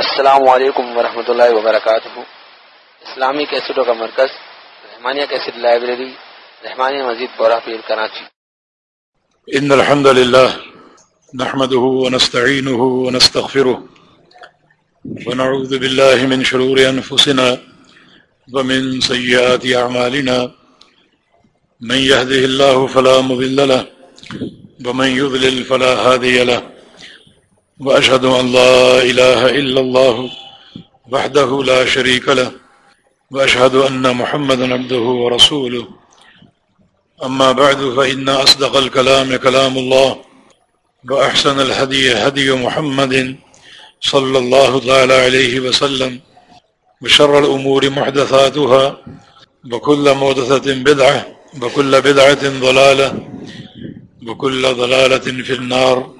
السلام علیکم ورحمۃ اللہ وبرکاتہ۔ اسلامی کیسٹوں کا مرکز، رحمانیہ کیسٹ لائبریری، رحمانیہ مزید بورا پیر کراچی۔ ان الحمد للہ نحمده ونستعینه ونستغفره ونعوذ بالله من شرور انفسنا ومن سيئات اعمالنا من يهده الله فلا مضل له ومن يضلل فلا هادي له وأشهد أن لا إله إلا الله وحده لا شريك له وأشهد أن محمد عبده ورسوله. أما بعد، فإن أصدق الكلام كلام الله وأحسن الهدي هدي محمد صلى الله تعالى عليه وسلم وشر الأمور محدثاتها وكل مودثة بدعة وكل بدعة ضلالة وكل ضلالة في النار.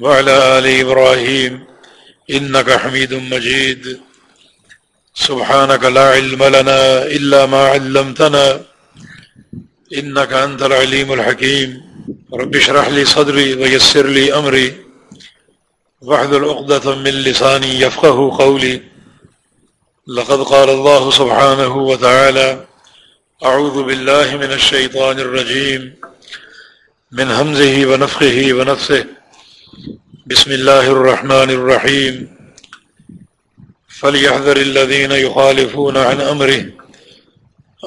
وعلى آل إبراهيم إنك حميد مجيد. سبحانك لا علم لنا إلا ما علمتنا. إنك أنت العليم الحكيم. رب اشرح لي صدري ويسر لي أمري. وحد الأقدة من لساني يفقه قولي. لقد قال الله سبحانه وتعالى أعوذ بالله من الشيطان الرجيم. من همزه ونفخه ونفسه بسم الله الرحمن الرحيم فليحذر الذين يخالفون عن أمره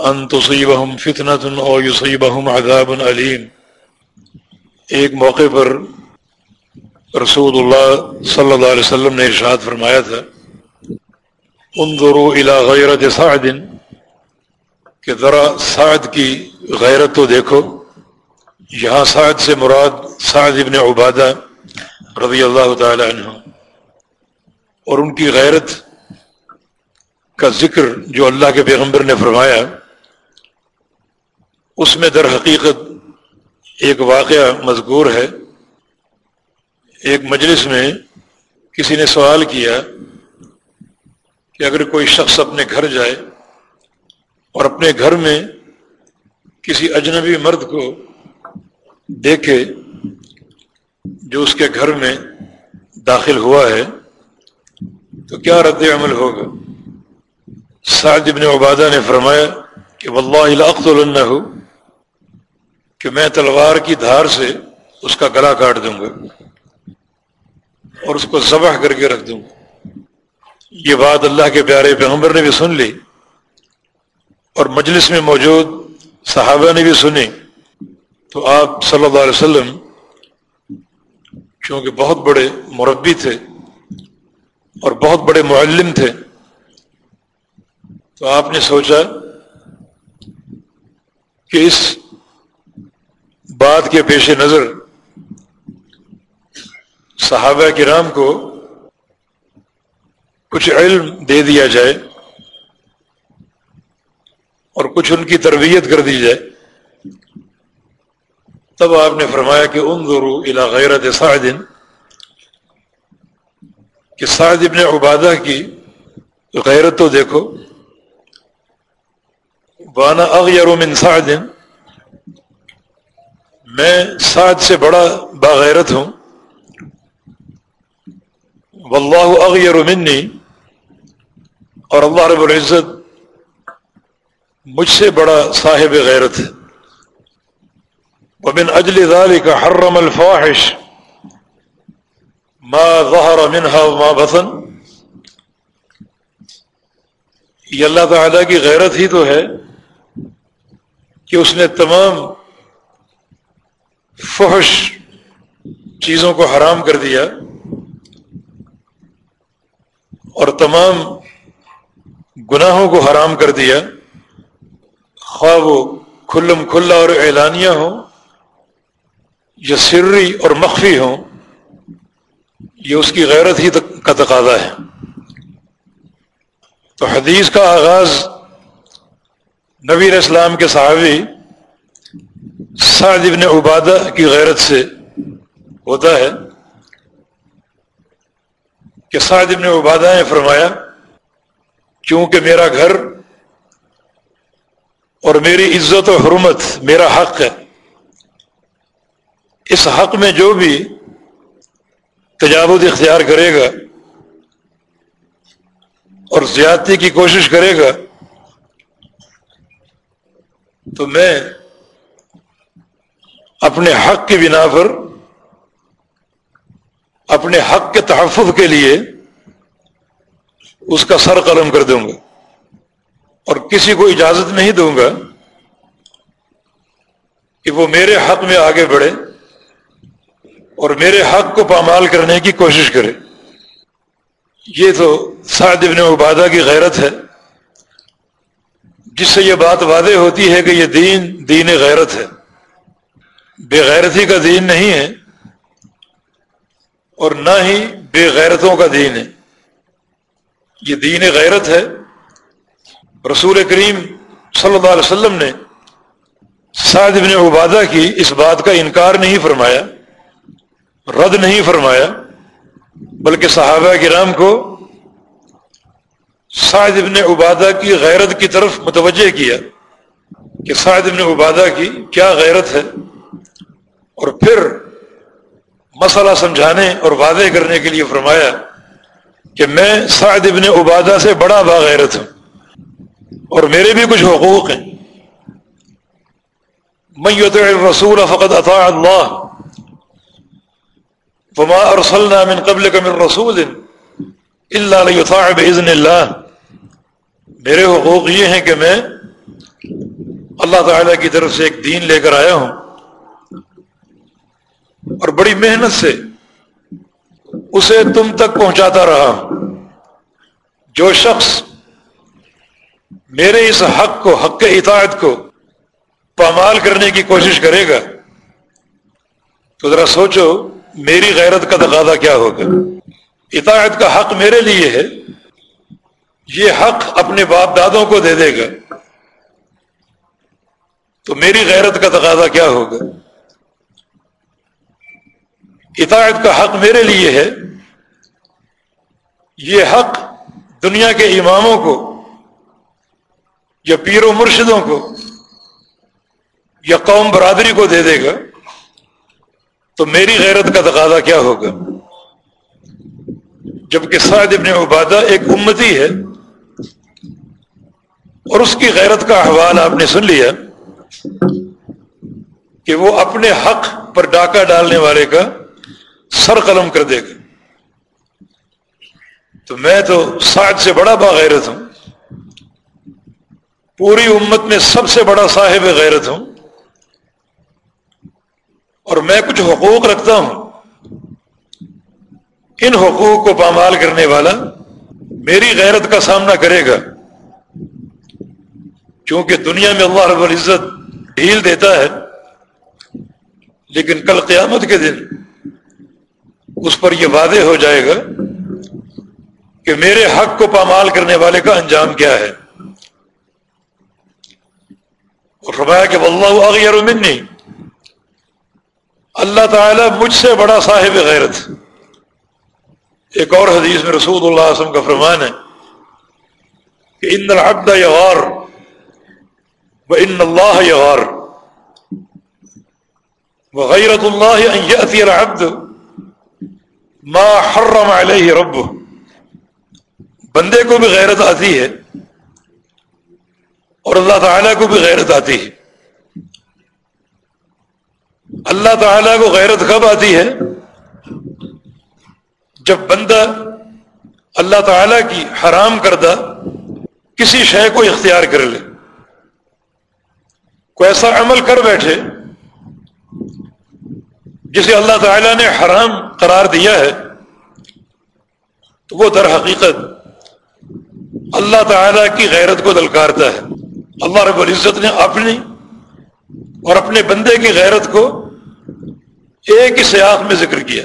أن تصيبهم فتنة أو يصيبهم عذاب أليم ایک موقع پر رسول اللہ صلی اللہ علیہ وسلم نے ارشاد فرمایا تھا، انظروا الى غیرت سعد، کہ ذرا سعد کی غیرت تو دیکھو، یہاں سعد سے مراد سعد ابن عبادہ رضی اللہ تعالی عنہ، اور ان کی غیرت کا ذکر جو اللہ کے پیغمبر نے فرمایا، اس میں در حقیقت ایک واقعہ مذکور ہے۔ ایک مجلس میں کسی نے سوال کیا کہ اگر کوئی شخص اپنے گھر جائے اور اپنے گھر میں کسی اجنبی مرد کو دیکھے جو اس کے گھر میں داخل ہوا ہے، تو کیا رد عمل ہوگا؟ سعد ابن عبادہ نے فرمایا کہ واللہ اللہ کہ میں تلوار کی دھار سے اس کا گلا کاٹ دوں گا اور اس کو ذبح کر کے رکھ دوں گا۔ یہ بات اللہ کے پیارے پیغمبر نے بھی سن لی اور مجلس میں موجود صحابہ نے بھی سنی۔ تو آپ صلی اللہ علیہ وسلم چونکہ بہت بڑے مربی تھے اور بہت بڑے معلم تھے، تو آپ نے سوچا کہ اس بات کے پیش نظر صحابہ کرام کو کچھ علم دے دیا جائے اور کچھ ان کی تربیت کر دی جائے۔ تب آپ نے فرمایا کہ ان ضرو الا غیرت سعدن کہ سعد ابن عبادہ کی غیرت تو دیکھو، وانا اغیر من سعدن میں سعد سے بڑا باغیرت ہوں، واللہ اغیر منی، اور اللہ رب العزت مجھ سے بڑا صاحب غیرت ہے۔ ومن أجل ذلك حرم الفاحش ما ظهر منها وما بطن۔ یہ اللہ تعالیٰ کی غیرت ہی تو ہے کہ اس نے تمام فحش چیزوں کو حرام کر دیا اور تمام گناہوں کو حرام کر دیا۔ خواہ وہ کھلم کھلا اور اعلانیہ ہوں۔ جو سری اور مخفی ہوں، یہ اس کی غیرت ہی کا تقاضا ہے۔ تو حدیث کا آغاز نبی اسلام کے صحابی سعد ابن عبادہ کی غیرت سے ہوتا ہے کہ سعد ابن عبادہ نے فرمایا کیونکہ میرا گھر اور میری عزت و حرمت، میرا حق ہے اس حق میں جو بھی تجاوز اختیار کرے گا اور زیادتی کی کوشش کرے گا، تو میں اپنے حق کی بنا پر، اپنے حق کے تحفظ کے لیے اس کا سر قلم کر دوں گا اور کسی کو اجازت نہیں دوں گا کہ وہ میرے حق میں آگے بڑھے۔ اور میرے حق کو پامال کرنے کی کوشش کرے۔ یہ تو سعد ابن عبادہ کی غیرت ہے۔ جس سے یہ بات واضح ہوتی ہے کہ یہ دین دین غیرت ہے۔ بے غیرتی کا دین نہیں ہے اور نہ ہی بے غیرتوں کا دین ہے۔ یہ دین غیرت ہے۔ رسول کریم صلی اللہ علیہ وسلم نے سعد ابن عبادہ کی اس بات کا انکار نہیں فرمایا۔ رد نہیں فرمایا، بلکہ صحابہ کرام کو سعد ابن عبادہ کی غیرت کی طرف متوجہ کیا کہ سعد ابن عبادہ کی کیا غیرت ہے۔ اور پھر مسئلہ سمجھانے اور واضح کرنے کے لیے فرمایا کہ میں سعد ابن عبادہ سے بڑا باغیرت ہوں اور میرے بھی کچھ حقوق ہیں۔ میت رسول فقط اطاع اللہ فما ارسلنا من قبل کا من رسول اللہ علیہ بزن اللہ میرے حقوق یہ ہیں کہ میں اللہ تعالی کی طرف سے ایک دین لے کر آیا ہوں اور بڑی محنت سے اسے تم تک پہنچاتا رہا ہوں۔ جو شخص میرے اس حق کو، حق اطاعت کو پامال کرنے کی کوشش کرے گا تو ذرا سوچو میری غیرت کا تقاضا کیا ہوگا اطاعت کا حق میرے لیے ہے، یہ حق اپنے باپ دادوں کو دے دے گا، تو میری غیرت کا تقاضا کیا ہوگا اطاعت کا حق میرے لیے ہے، یہ حق دنیا کے اماموں کو یا پیر و مرشدوں کو یا قوم برادری کو دے دے گا۔ تو میری غیرت کا تقاضا کیا ہوگا؟ جبکہ سعد ابن عبادہ ایک امتی ہے اور اس کی غیرت کا احوال آپ نے سن لیا کہ وہ اپنے حق پر ڈاکہ ڈالنے والے کا سر قلم کر دے گا۔ تو میں تو سعد سے بڑا باغیرت ہوں، پوری امت میں سب سے بڑا صاحب غیرت ہوں۔ اور میں کچھ حقوق رکھتا ہوں۔ ان حقوق کو پامال کرنے والا میری غیرت کا سامنا کرے گا۔ کیونکہ دنیا میں اللہ رب العزت ڈھیل دیتا ہے، لیکن کل قیامت کے دن اس پر یہ واضح ہو جائے گا کہ میرے حق کو پامال کرنے والے کا انجام کیا ہے۔ اور فرمایا کہ واللہ اغیر منی۔ اللہ تعالیٰ مجھ سے بڑا صاحب غیرت ایک اور حدیث میں رسول اللہ علیہ وسلم کا فرمان ہے کہ ان العبد یغار و ان اللہ یغار وغیرت اللہ ان یأتی العبد ما حرم علیہ رب بندے کو بھی غیرت آتی ہے اور اللہ تعالیٰ کو بھی غیرت آتی ہے۔ اللہ تعالیٰ کو غیرت کب آتی ہے؟ جب بندہ اللہ تعالیٰ کی حرام کردہ کسی شے کو اختیار کر لے، کوئی ایسا عمل کر بیٹھے جسے اللہ تعالیٰ نے حرام قرار دیا ہے، تو وہ در حقیقت اللہ تعالیٰ کی غیرت کو دلکارتا ہے۔ اللہ رب العزت نے اپنی اور اپنے بندے کی غیرت کو ایک ہی سیاق میں ذکر کیا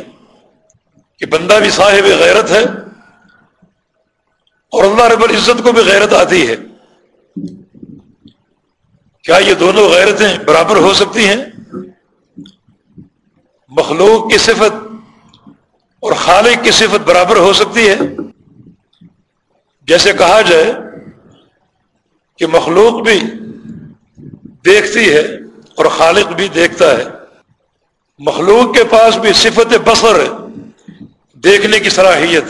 کہ بندہ بھی صاحب غیرت ہے اور اللہ رب العزت کو بھی غیرت آتی ہے۔ کیا یہ دونوں غیرتیں برابر ہو سکتی ہیں؟ مخلوق کی صفت اور خالق کی صفت برابر ہو سکتی ہے؟ جیسے کہا جائے کہ مخلوق بھی دیکھتی ہے اور خالق بھی دیکھتا ہے۔ مخلوق کے پاس بھی صفت بصر ہے، دیکھنے کی صلاحیت۔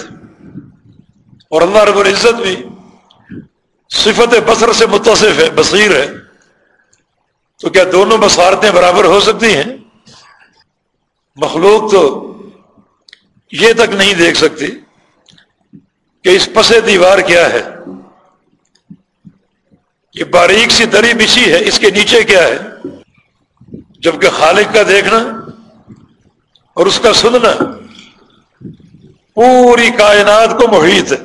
اور اللہ رب العزت بھی صفت بصر سے متصف ہے، بصیر ہے۔ تو کیا دونوں بصارتیں برابر ہو سکتی ہیں؟ مخلوق تو یہ تک نہیں دیکھ سکتی کہ اس پسے دیوار کیا ہے۔ یہ باریک سی دری بچھی ہے، اس کے نیچے کیا ہے؟ جبکہ خالق کا دیکھنا اور اس کا سننا پوری کائنات کو محیط ہے۔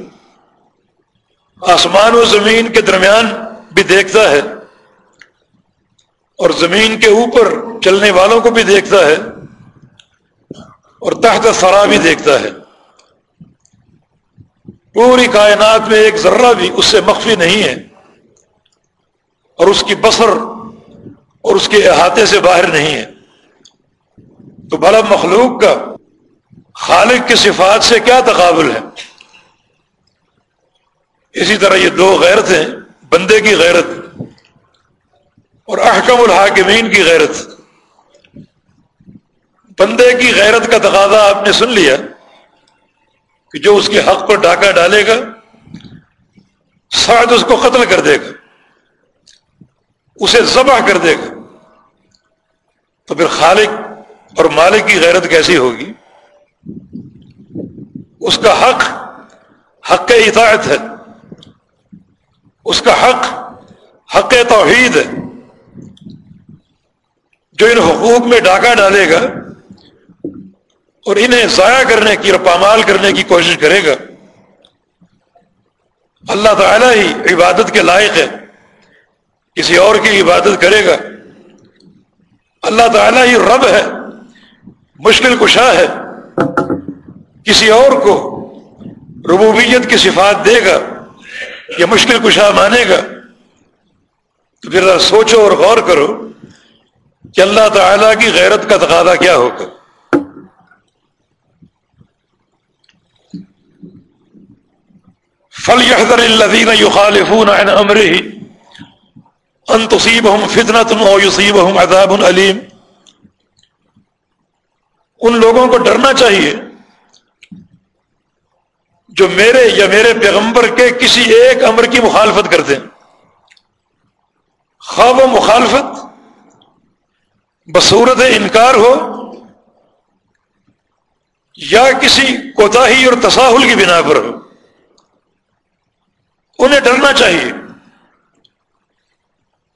آسمان و زمین کے درمیان بھی دیکھتا ہے اور زمین کے اوپر چلنے والوں کو بھی دیکھتا ہے اور تحت سرا بھی دیکھتا ہے۔ پوری کائنات میں ایک ذرہ بھی اس سے مخفی نہیں ہے اور اس کی بسر اور اس کے احاطے سے باہر نہیں ہے۔ تو بھلا مخلوق کا خالق کی صفات سے کیا تقابل ہے؟ اسی طرح یہ دو غیرت ہیں، بندے کی غیرت اور احکم الحاکمین کی غیرت۔ بندے کی غیرت کا تقاضا آپ نے سن لیا کہ جو اس کے حق پر ڈاکہ ڈالے گا شاید اس کو قتل کر دے گا، اسے ذبح کر دے گا۔ تو پھر خالق اور مالک کی غیرت کیسی ہوگی؟ اس کا حق حق اطاعت ہے۔ اس کا حق حق توحید ہے۔ جو ان حقوق میں ڈاکہ ڈالے گا اور انہیں ضائع کرنے کی اور پامال کرنے کی کوشش کرے گا، اللہ تعالی ہی عبادت کے لائق ہے۔ کسی اور کی عبادت کرے گا۔ اللہ تعالیٰ ہی رب ہے۔ مشکل کشا ہے۔ کسی اور کو ربوبیت کی صفات دے گا یا مشکل کشا مانے گا۔ تو پھر سوچو اور غور کرو کہ اللہ تعالیٰ کی غیرت کا تقاضا کیا ہوگا۔ فل یحضر الذین یخالفون عن امره ان تصیبهم فتنة او یصیبهم عذاب علیم ان لوگوں کو ڈرنا چاہیے جو میرے یا میرے پیغمبر کے کسی ایک امر کی مخالفت کرتے ہیں۔ خواب و مخالفت بصورت انکار ہو یا کسی کوتاہی اور تصاہل کی بنا پر ہو۔ انہیں ڈرنا چاہیے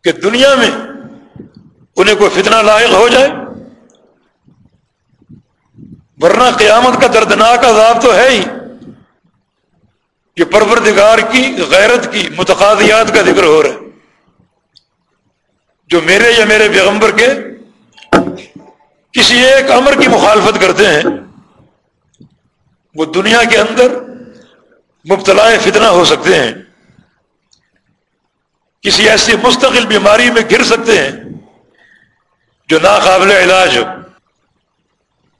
کہ دنیا میں انہیں کوئی فتنہ لائق ہو جائے۔ ورنہ قیامت کا دردناک عذاب تو ہے ہی کہ پروردگار کی غیرت کی متقاضیات کا ذکر ہو رہا ہے۔ جو میرے یا میرے پیغمبر کے کسی ایک امر کی مخالفت کرتے ہیں، وہ دنیا کے اندر مبتلا فتنہ ہو سکتے ہیں۔ کسی ایسی مستقل بیماری میں گر سکتے ہیں جو ناقابل علاج ہو۔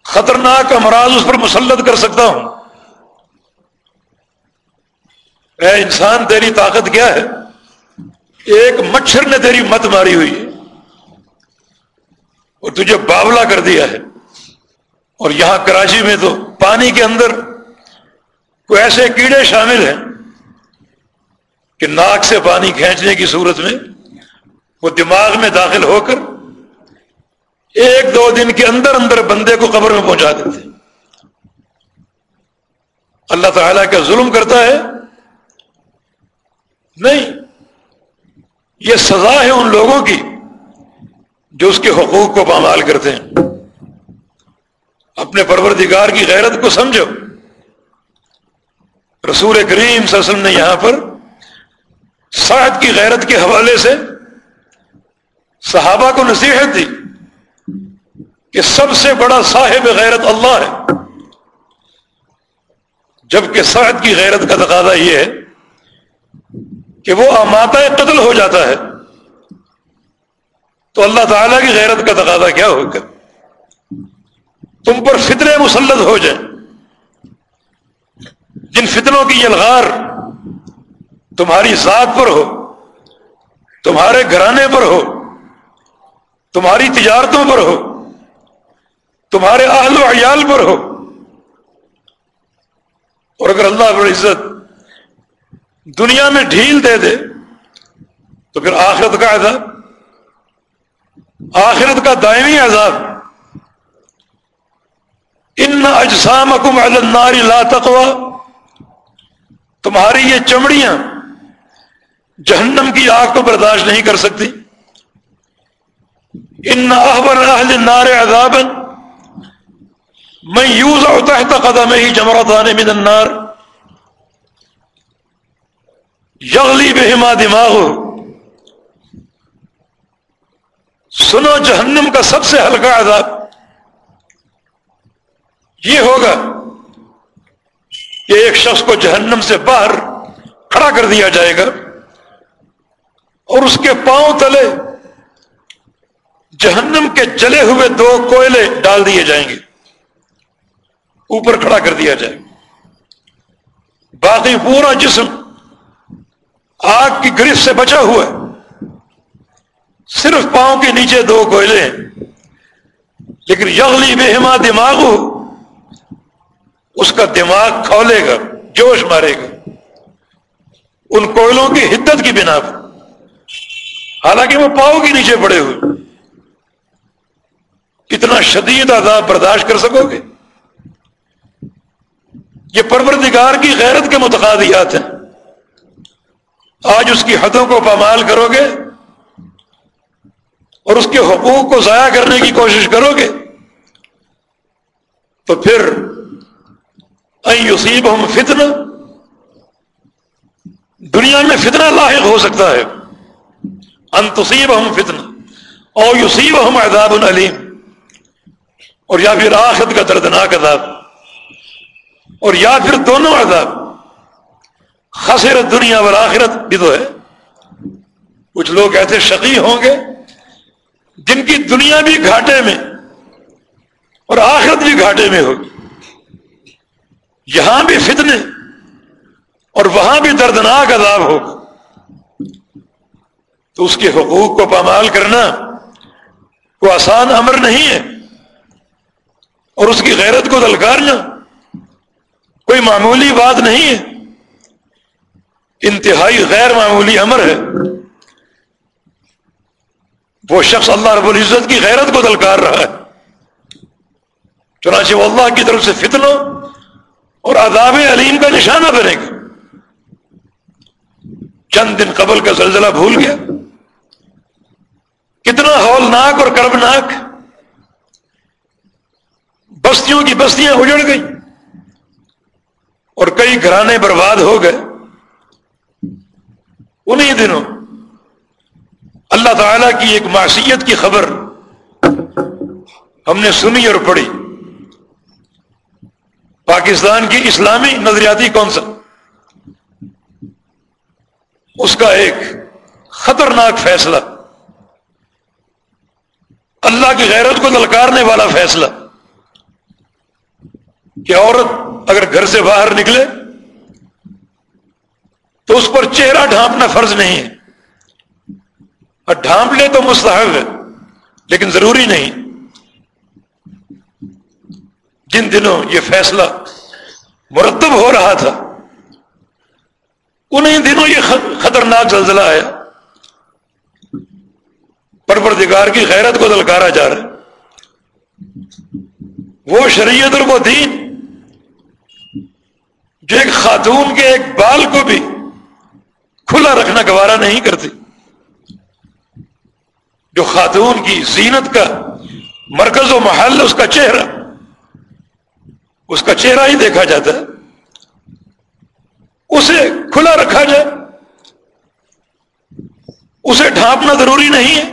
خطرناک امراض اس پر مسلط کر سکتا ہوں۔ اے انسان، تیری طاقت کیا ہے؟ ایک مچھر نے تیری مت ماری ہوئی ہے۔ اور تجھے باولا کر دیا ہے۔ اور یہاں کراچی میں تو پانی کے اندر کوئی ایسے کیڑے شامل ہیں کہ ناک سے پانی کھینچنے کی صورت میں وہ دماغ میں داخل ہو کر ایک دو دن کے اندر اندر بندے کو قبر میں پہنچا دیتے اللہ تعالیٰ کا ظلم کرتا ہے۔ نہیں، یہ سزا ہے ان لوگوں کی جو اس کے حقوق کو پامال کرتے ہیں۔ اپنے پروردگار کی غیرت کو سمجھو۔ رسول کریم صلی اللہ علیہ وسلم نے یہاں پر سعد کی غیرت کے حوالے سے صحابہ کو نصیحت دی۔ کہ سب سے بڑا صاحب غیرت اللہ ہے۔ جبکہ سعد کی غیرت کا تقاضا یہ ہے کہ وہ اماتا قتل ہو جاتا ہے۔ تو اللہ تعالیٰ کی غیرت کا تقاضا کیا ہوگا تم پر فطرے مسلط ہو جائیں۔ جن فتنوں کی یلغار تمہاری ذات پر ہو، تمہارے گھرانے پر ہو، تمہاری تجارتوں پر ہو تمہارے اہل و عیال پر ہو۔ اور اگر اللہ عزت دنیا میں ڈھیل دے دے، تو پھر آخرت کا عذاب، آخرت کا دائمی عذاب۔ ان اجسام اکم النار لا تقوی۔ تمہاری یہ چمڑیاں جہنم کی آگ کو برداشت نہیں کر سکتی۔ ان احبر اہل نار عذاب میں یوز تحت قدم ہی جمرتان من النار، یغلی بہما دماغ سنو جہنم کا سب سے ہلکا عذاب. یہ ہوگا کہ ایک شخص کو جہنم سے باہر کھڑا کر دیا جائے گا اور اس کے پاؤں تلے جہنم کے جلے ہوئے دو کوئلے ڈال دیے جائیں گے۔ اوپر کھڑا کر دیا جائے۔ باقی پورا جسم آگ کی گرف سے بچا ہوا ہے۔ صرف پاؤں کے نیچے دو کوئلے ہیں۔ لیکن یغلی بہما دماغ ہو، اس کا دماغ کھولے گا، جوش مارے گا۔ ان کوئلوں کی حدت کی بنا پر۔ حالانکہ وہ پاؤں کے نیچے پڑے ہوئے۔ کتنا شدید عذاب برداشت کر سکو گے؟ یہ پروردگار کی غیرت کے متقادیات ہیں۔ آج اس کی حدوں کو پامال کرو گے اور اس کے حقوق کو ضائع کرنے کی کوشش کرو گے تو پھر یوسیب ہم فتنہ، دنیا میں فتنہ لاحق ہو سکتا ہے۔ انتصیب ہم فتنہ اور یوسیب ہم عذاب العلیم اور یا پھر آخرت کا دردناک عذاب۔ اور یا پھر دونوں عذاب۔ خسرت دنیا اور آخرت بھی تو ہے۔ کچھ لوگ ایسے شقی ہوں گے۔ جن کی دنیا بھی گھاٹے میں اور آخرت بھی گھاٹے میں ہوگی۔ یہاں بھی فتنے اور وہاں بھی دردناک عذاب ہوگا۔ تو اس کے حقوق کو پامال کرنا کوئی آسان امر نہیں ہے۔ اور اس کی غیرت کو دلکارنا کوئی معمولی بات نہیں ہے۔ انتہائی غیر معمولی امر ہے۔ وہ شخص اللہ رب العزت کی غیرت کو دلکار رہا ہے۔ چنانچہ وہ اللہ کی طرف سے فتنوں اور عذاب علیم کا نشانہ بنے گا۔ چند دن قبل کا زلزلہ بھول گیا۔ کتنا ہولناک اور کربناک بستیوں کی بستیاں اجڑ گئی اور کئی گھرانے برباد ہو گئے۔ انہی دنوں اللہ تعالی کی ایک معصیت کی خبر ہم نے سنی اور پڑھی۔ پاکستان کی اسلامی نظریاتی کونسل اس کا ایک خطرناک فیصلہ، اللہ کی غیرت کو للکارنے والا فیصلہ۔ کہ عورت اگر گھر سے باہر نکلے تو اس پر چہرہ ڈھانپنا فرض نہیں ہے۔ اور ڈھانپ لے تو مستحب ہے، لیکن ضروری نہیں۔ جن دنوں یہ فیصلہ مرتب ہو رہا تھا، انہیں دنوں یہ خطرناک زلزلہ آیا۔ پروردگار کی غیرت کو دلکارا جا رہا ہے۔ وہ شریعت اور وہ دین جو ایک خاتون کے ایک بال کو بھی کھلا رکھنا گوارا نہیں کرتی، جو خاتون کی زینت کا مرکز و محل، اس کا چہرہ، اس کا چہرہ ہی دیکھا جاتا ہے، اسے کھلا رکھا جائے، اسے ڈھانپنا ضروری نہیں ہے۔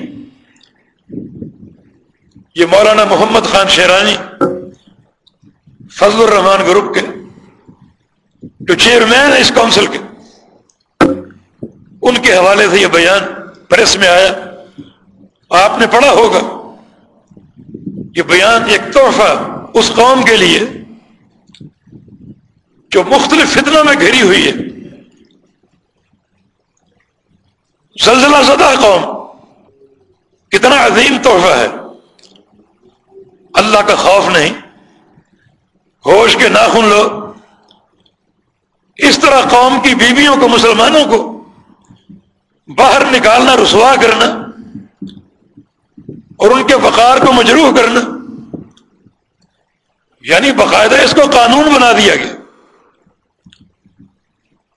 یہ مولانا محمد خان شیرانی فضل الرحمان گروپ کے جو چیئرمین ہے اس کاؤنسل کے۔ ان کے حوالے سے یہ بیان پریس میں آیا۔ آپ نے پڑھا ہوگا۔ یہ بیان ایک تحفہ اس قوم کے لیے جو مختلف فتنوں میں گھری ہوئی ہے۔ زلزلہ زدہ قوم۔ کتنا عظیم تحفہ ہے۔ اللہ کا خوف نہیں۔ ہوش کے ناخن لو۔ اس طرح قوم کی بیویوں کو، مسلمانوں کو باہر نکالنا، رسوا کرنا اور ان کے وقار کو مجروح کرنا۔ یعنی باقاعدہ اس کو قانون بنا دیا گیا۔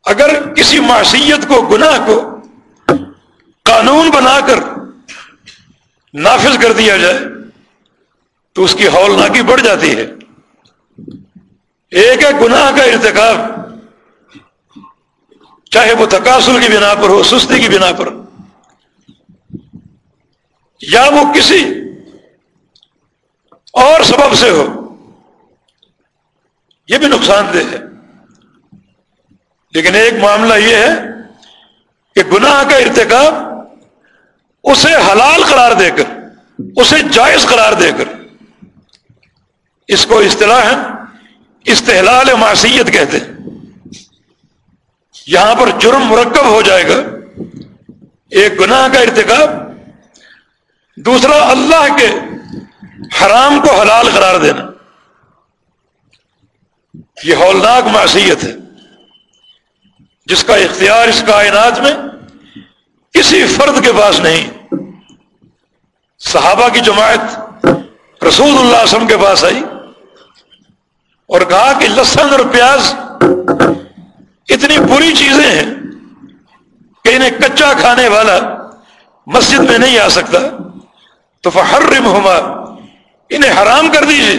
اگر کسی معصیت کو، گناہ کو قانون بنا کر نافذ کر دیا جائے، تو اس کی ہولناکی بڑھ جاتی ہے۔ ایک ہے گناہ کا ارتکاب چاہے وہ تقاصل کی بنا پر ہو، سستی کی بنا پر۔ یا وہ کسی اور سبب سے ہو، یہ بھی نقصان دہ ہے۔ لیکن ایک معاملہ یہ ہے کہ گناہ کا ارتکاب اسے حلال قرار دے کر، اسے جائز قرار دے کر۔ اس کو اصطلاح استحلال معصیت کہتے ہیں۔ یہاں پر جرم مرکب ہو جائے گا، ایک گناہ کا ارتکاب، دوسرا اللہ کے حرام کو حلال قرار دینا۔ یہ ہولناک معصیت ہے، جس کا اختیار اس کائنات میں کسی فرد کے پاس نہیں۔ صحابہ کی جماعت رسول اللہ علیہ وسلم کے پاس آئی اور کہا کہ لسن اور پیاز اتنی بری چیزیں ہیں کہ انہیں کچا کھانے والا مسجد میں نہیں آ سکتا۔ تو فحرم ہما انہیں حرام کر دیجیے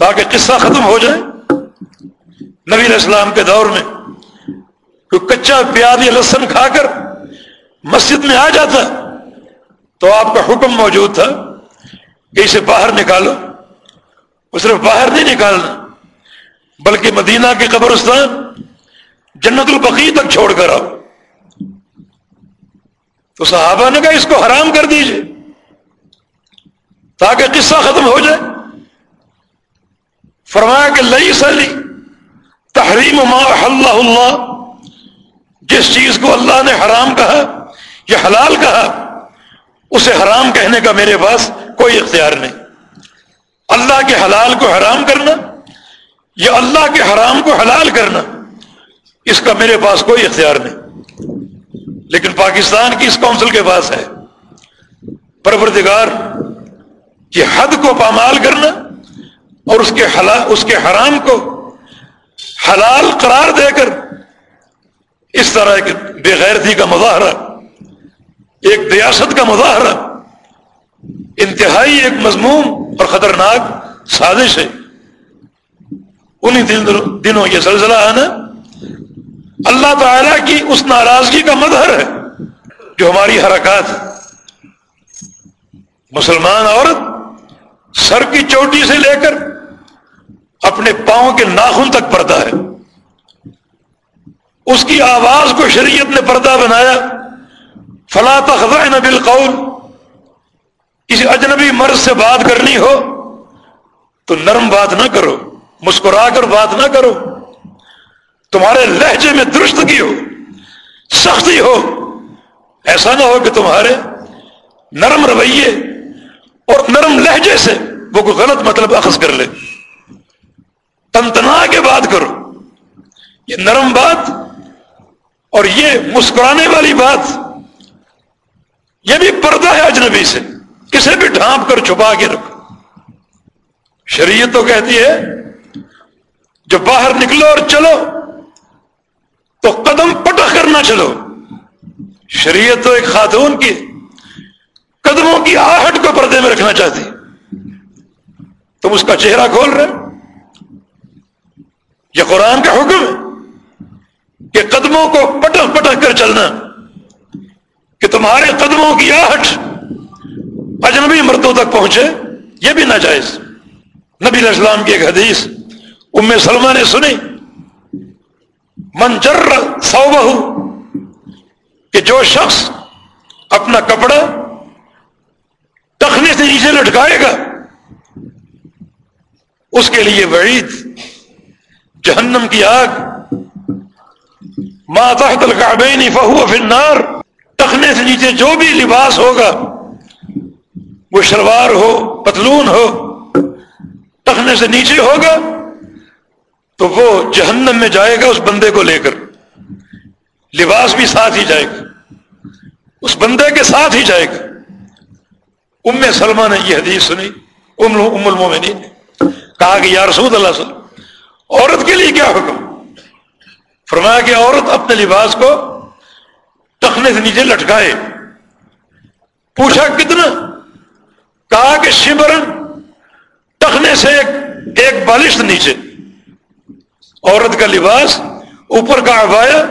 تاکہ قصہ ختم ہو جائے۔ نبی علیہ السلام کے دور میں کوئی کچا پیاز یا لہسن کھا کر مسجد میں آ جاتا تو آپ کا حکم موجود تھا کہ اسے باہر نکالو۔ وہ صرف باہر نہیں نکالنا، بلکہ مدینہ کے قبرستان جنت البقی تک چھوڑ کر آؤ۔ تو صحابہ نے کہا، اس کو حرام کر دیجیے تاکہ قصہ ختم ہو جائے۔ فرمایا کہ لئی سلی تحریم ما اللہ اللہ۔ جس چیز کو اللہ نے حرام کہا یا حلال کہا، اسے حرام کہنے کا میرے پاس کوئی اختیار نہیں۔ اللہ کے حلال کو حرام کرنا یا اللہ کے حرام کو حلال کرنا۔ اس کا میرے پاس کوئی اختیار نہیں۔ لیکن پاکستان کی اس کونسل کے پاس ہے۔ پروردگار کی حد کو پامال کرنا اور اس کے حلال اس کے حرام کو حلال قرار دے کر اس طرح کے بے غیرتی کا مظاہرہ، ایک دیاست کا مظاہرہ، انتہائی ایک مضمون اور خطرناک سازش ہے۔ انہیں دنوں یہ سلسلہ آنا اللہ تعالی کی اس ناراضگی کا مظہر ہے جو ہماری حرکات مسلمان عورت سر کی چوٹی سے لے کر اپنے پاؤں کے ناخن تک پردہ ہے۔ اس کی آواز کو شریعت نے پردہ بنایا۔ فلا تخذعن بالقول کسی اجنبی مرض سے بات کرنی ہو تو نرم بات نہ کرو، مسکرا کر بات نہ کرو۔ تمہارے لہجے میں درستگی ہو، سختی ہو، ایسا نہ ہو کہ تمہارے نرم رویے اور نرم لہجے سے وہ کوئی غلط مطلب اخذ کر لے۔ تنتنا کے بات کرو۔ یہ نرم بات اور یہ مسکرانے والی بات، یہ بھی پردہ ہے اجنبی سے۔ کسے بھی ڈھانپ کر چھپا کے رکھو۔ شریعت تو کہتی ہے، جو باہر نکلو اور چلو تو قدم پٹخ کرنا چلو۔ شریعت تو ایک خاتون کی قدموں کی آہٹ کو پردے میں رکھنا چاہتی۔ تم اس کا چہرہ کھول رہے یہ قرآن کا حکم ہے کہ قدموں کو پٹخ پٹخ کر چلنا۔ کہ تمہارے قدموں کی آہٹ اجنبی مردوں تک پہنچے، یہ بھی ناجائز۔ نبی علیہ السلام کی ایک حدیث ام سلمہ نے سنی۔ من جر سو بہو کہ جو شخص اپنا کپڑا ٹخنے سے نیچے لٹکائے گا، اس کے لیے وعید، جہنم کی آگ ماتا الکعبین فہو فی النار ٹخنے سے نیچے جو بھی لباس ہوگا، وہ شلوار ہو، پتلون ہو ٹخنے سے نیچے ہوگا تو وہ جہنم میں جائے گا اس بندے کو لے کر۔ لباس بھی ساتھ ہی جائے گا۔ اس بندے کے ساتھ ہی جائے گا۔ ام سلمہ نے یہ حدیث سنی۔ ام المومنین نے۔ کہا کہ یا رسول اللہ صلی اللہ عورت کے لیے کیا حکم؟ فرمایا کہ عورت اپنے لباس کو ٹخنے سے نیچے لٹکائے۔ پوچھا کتنا؟ کہا کہ شبرن ٹخنے سے ایک ایک بالش نیچے۔ عورت کا لباس اوپر کا ابایا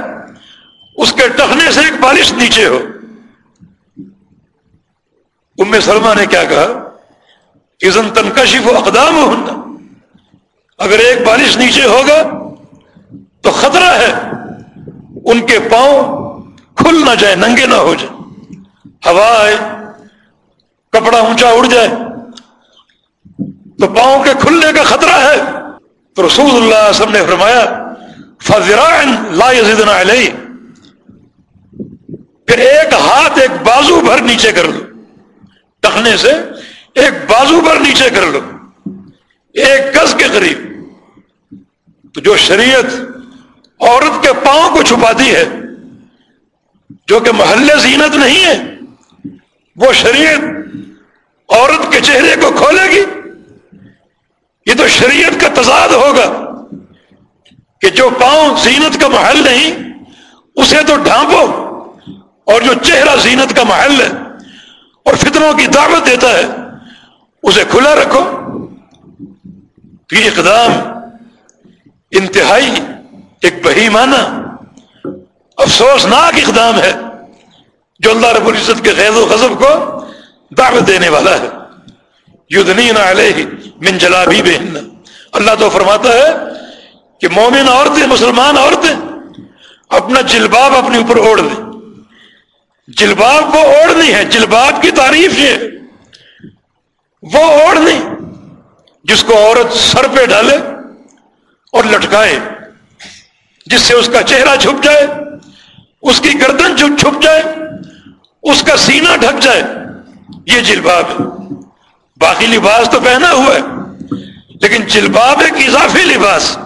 اس کے ٹخنے سے ایک بالش نیچے ہو۔ ام سلمہ نے کیا کہا؟ ازن تنکشف و اقدام ہونا اگر ایک بالش نیچے ہوگا تو خطرہ ہے ان کے پاؤں کھل نہ جائے ننگے نہ ہو جائے ہوا آئے، کپڑا اونچا اڑ جائے۔ تو پاؤں کے کھلنے کا خطرہ ہے۔ تو رسول اللہ علیہ وسلم نے فرمایا فضرائن لا یزیدنا علیہ پھر ایک ہاتھ ایک بازو بھر نیچے کر لو ٹکنے سے ایک بازو بھر نیچے کر لو ایک گز کے قریب۔ تو جو شریعت عورت کے پاؤں کو چھپاتی ہے، جو کہ محلے زینت نہیں ہے، وہ شریعت عورت کے چہرے کو کھولے گی۔ یہ تو شریعت کا تضاد ہوگا کہ جو پاؤں زینت کا محل نہیں، اسے تو ڈھانپو اور جو چہرہ زینت کا محل ہے اور فتنوں کی دعوت دیتا ہے، اسے کھلا رکھو۔ تو یہ اقدام انتہائی ایک بہیمانہ، افسوسناک اقدام ہے جو اللہ رب العزت کے غیر و غضب کو دعوت دینے والا ہے۔ یدنین علیہ من جلابی بہن اللہ تو فرماتا ہے کہ مومن عورتیں، مسلمان عورتیں، اپنا جلباب اپنے اوپر اوڑھ دیں جلباب وہ اوڑھنی ہے، جلباب کی تعریف یہ وہ اوڑھنی جس کو عورت سر پہ ڈالے اور لٹکائے، جس سے اس کا چہرہ چھپ جائے، اس کی گردن چھپ جائے، اس کا سینہ ڈھک جائے۔ یہ جلباب ہے۔ باقی لباس تو پہنا ہوا ہے، لیکن جلباب ایک اضافی لباس۔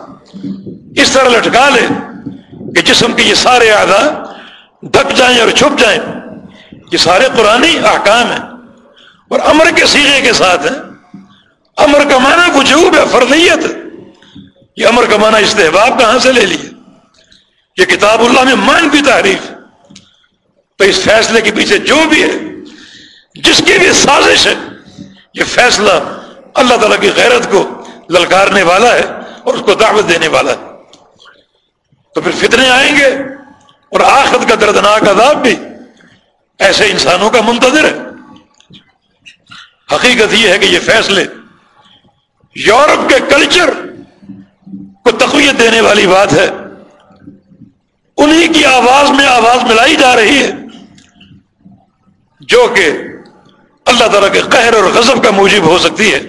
اس طرح لٹکا لے کہ جسم کے یہ سارے آدھا ڈھک جائیں اور چھپ جائیں۔ یہ سارے قرآنی احکام ہیں۔ اور امر کے سیغے کے ساتھ ہیں۔ امر کا معنی وجوب ہے، فرضیت یہ امر کا معنی استحباب کہاں سے لے لیے؟ یہ کتاب اللہ میں مان بھی تعریف تو اس فیصلے کے پیچھے جو بھی ہے، جس کی بھی سازش ہے یہ فیصلہ اللہ تعالیٰ کی غیرت کو للکارنے والا ہے اور اس کو دعوت دینے والا ہے۔ تو پھر فتنے آئیں گے اور آخرت کا دردناک عذاب بھی ایسے انسانوں کا منتظر ہے۔ حقیقت یہ ہے کہ یہ فیصلے یورپ کے کلچر کو تقویت دینے والی بات ہے۔ انہی کی آواز میں آواز ملائی جا رہی ہے۔ جو کہ اللہ تعالیٰ کے قہر اور غضب کا موجب ہو سکتی ہے۔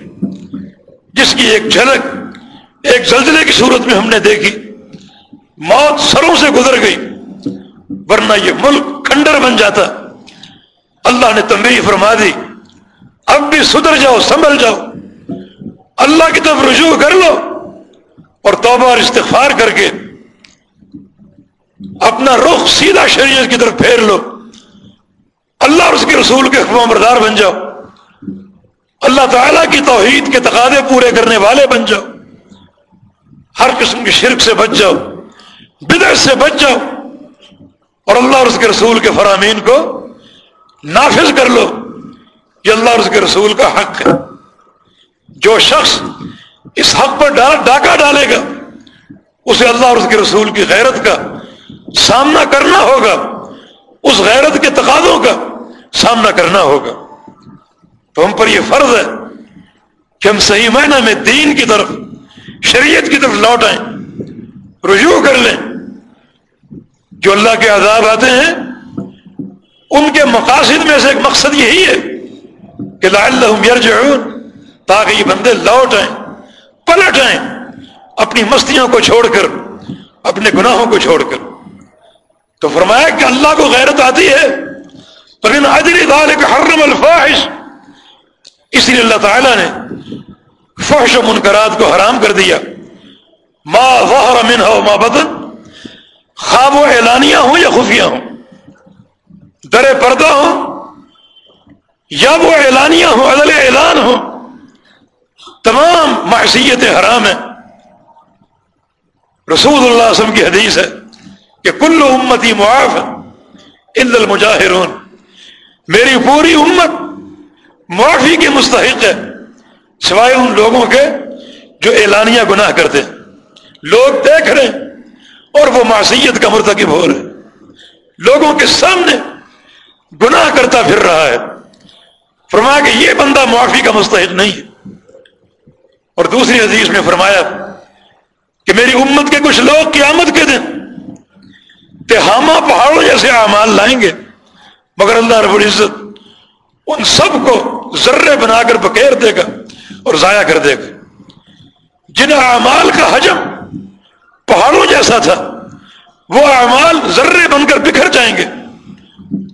جس کی ایک جھلک، ایک زلزلے کی صورت میں ہم نے دیکھی۔ موت سروں سے گزر گئی، ورنہ یہ ملک کھنڈر بن جاتا۔ اللہ نے تنبیہ فرما دی، اب بھی سدھر جاؤ، سنبھل جاؤ۔ اللہ کی طرف رجوع کر لو اور توبہ اور استغفار کر کے اپنا رخ سیدھا شریعت کی طرف پھیر لو۔ اللہ اور اس کے رسول کے حکم بردار بن جاؤ۔ اللہ تعالیٰ کی توحید کے تقاضے پورے کرنے والے بن جاؤ۔ ہر قسم کی شرک سے بچ جاؤ۔ بدر سے بچ جاؤ۔ اور اللہ اور اس کے رسول کے فرامین کو نافذ کر لو۔ یہ اللہ اور اس کے رسول کا حق ہے۔ جو شخص اس حق پر ڈاکہ ڈالے گا، اسے اللہ اور اس کے رسول کی غیرت کا سامنا کرنا ہوگا، اس غیرت کے تقاضوں کا سامنا کرنا ہوگا۔ تو ہم پر یہ فرض ہے کہ ہم صحیح معنی میں دین کی طرف، شریعت کی طرف لوٹ آئیں، رجوع کر لیں۔ جو اللہ کے عذاب آتے ہیں، ان کے مقاصد میں سے ایک مقصد یہی ہے کہ لعلہم یرجعون، تاکہ یہ بندے لوٹ آئیں، پلٹ آئیں، اپنی مستیوں کو چھوڑ کر، اپنے گناہوں کو چھوڑ کر۔ تو فرمایا کہ اللہ کو غیرت آتی ہے حرم الفاحش. اس لیے اللہ تعالیٰ نے فحش و منکرات کو حرام کر دیا. ما ظہر منہ ہو ما بدن خواب و اعلانیہ ہوں یا خفیہ ہوں؟ در پردہ ہوں یا وہ اعلانیہ ہوں، عدل اعلان ہوں؟ تمام معصیت حرام ہیں. رسول اللہ علیہ وسلم کی حدیث ہے کہ کل امتی معاف الا المجاہرون. میری پوری امت معافی کے مستحق ہے، سوائے ان لوگوں کے جو اعلانیہ گناہ کرتے ہیں۔ لوگ دیکھ رہے ہیں اور وہ معصیت کا مرتکب ہو رہے لوگوں کے سامنے گناہ کرتا پھر رہا ہے۔ فرمایا کہ یہ بندہ معافی کا مستحق نہیں ہے۔ اور دوسری عزیز میں فرمایا کہ میری امت کے کچھ لوگ قیامت کے دن تہامہ پہاڑوں جیسے اعمال لائیں گے۔ مگر اللہ رب العزت ان سب کو ذرے بنا کر بکیر دے گا اور ضائع کر دے گا۔ جن اعمال کا حجم پہاڑوں جیسا تھا، وہ اعمال ذرے بن کر بکھر جائیں گے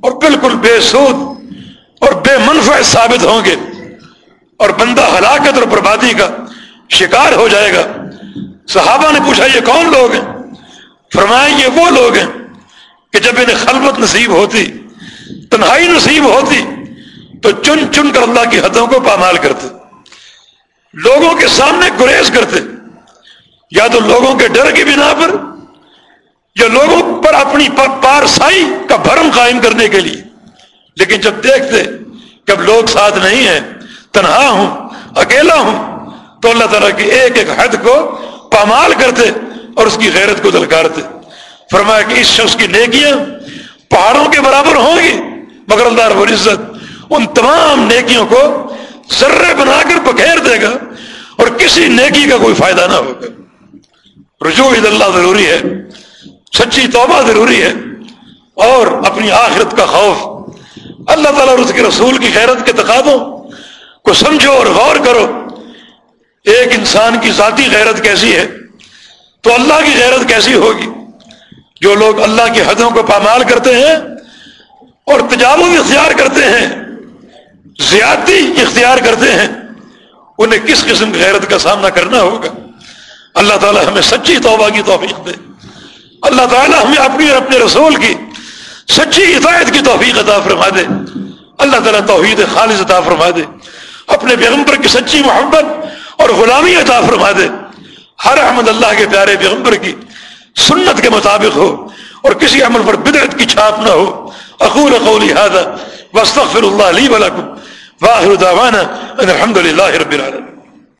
اور بالکل بے سود اور بے منفع ثابت ہوں گے اور بندہ ہلاکت اور بربادی کا شکار ہو جائے گا۔ صحابہ نے پوچھا، یہ کون لوگ ہیں؟ فرمائے یہ وہ لوگ ہیں کہ جب انہیں خلبت نصیب ہوتی تنہائی نصیب ہوتی تو چن چن کر اللہ کی حدوں کو پامال کرتے، لوگوں کے سامنے گریز کرتے، یا تو لوگوں کے ڈر کی بنا پر، یا لوگوں پر اپنی پارسائی کا بھرم قائم کرنے کے لیے۔ لیکن جب دیکھتے کہ اب لوگ ساتھ نہیں ہیں، تنہا ہوں، اکیلا ہوں، تو اللہ تعالیٰ کی ایک ایک حد کو پامال کرتے اور اس کی غیرت کو دلکارتے۔ فرمایا کہ اس شخص کی نیکیاں پہاڑوں کے برابر ہوں گی مگر اللہ رب العزت ان تمام نیکیوں کو ذرے بنا کر پکھیر دے گا اور کسی نیکی کا کوئی فائدہ نہ ہوگا۔ رجوع اللہ ضروری ہے، سچی توبہ ضروری ہے اور اپنی آخرت کا خوف۔ اللہ تعالیٰ اور اس کے رسول کی خیرت کے تقاضوں کو سمجھو اور غور کرو۔ ایک انسان کی ذاتی غیرت کیسی ہے تو اللہ کی غیرت کیسی ہوگی؟ جو لوگ اللہ کی حدوں کو پامال کرتے ہیں اور تجاوز اختیار کرتے ہیں، زیادتی اختیار کرتے ہیں، انہیں کس قسم کی غیرت کا سامنا کرنا ہوگا؟ اللہ تعالیٰ ہمیں سچی توبہ کی توفیق دے۔ اللہ تعالیٰ ہمیں اپنی اور اپنے رسول کی سچی ہدایت کی توفیق عطا فرما دے۔ اللہ تعالیٰ توحید خالص عطا فرما دے۔ اپنے پیغمبر کی سچی محبت اور غلامی عطا فرما دے۔ ہر احمد اللہ کے پیارے پیغمبر کی سنت کے مطابق ہو۔ اور کسی عمل پر بدعت کی چھاپ نہ ہو۔ اقول قولی هذا واستغفر اللہ لی ولکم واخر دعوانا ان الحمد للہ رب العالمين۔